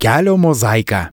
Kelio mozaika.